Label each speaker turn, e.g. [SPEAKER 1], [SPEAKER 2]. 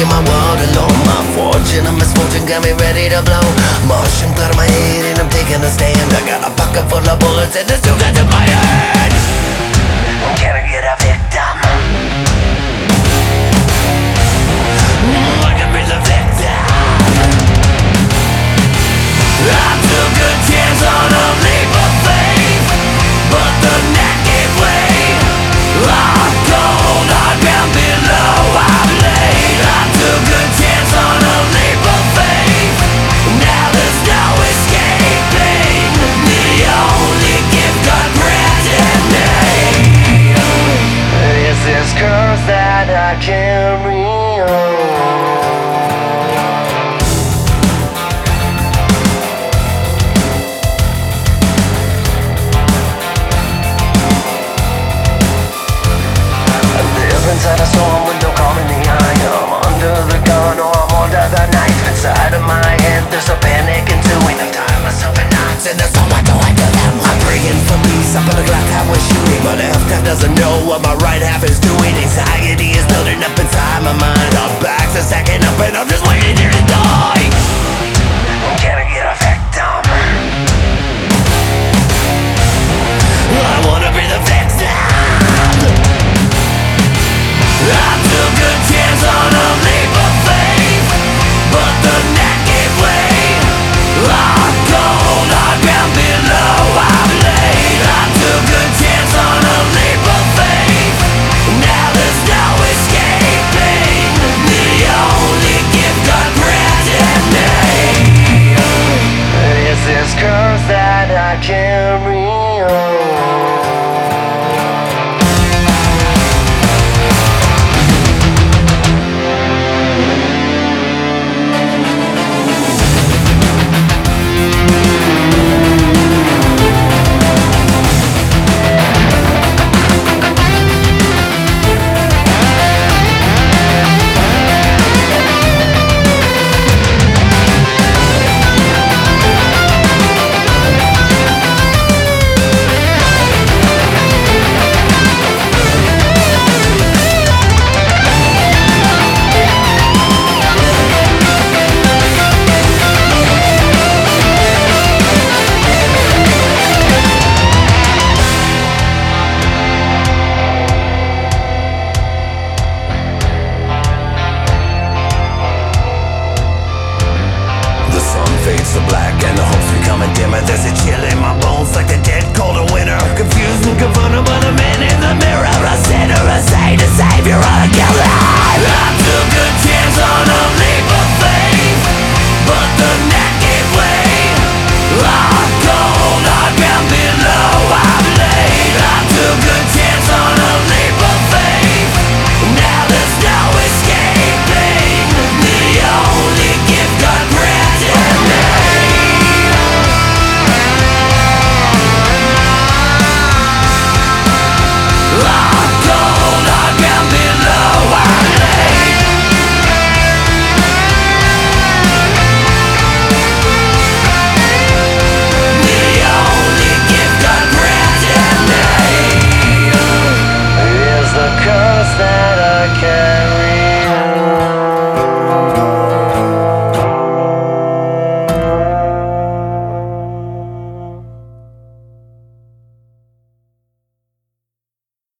[SPEAKER 1] in my world alone. My fortune, I'm a smoking, got me ready to blow. Motion clear my head and I'm taking a stand. I got carry on. I saw